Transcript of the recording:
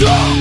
Go!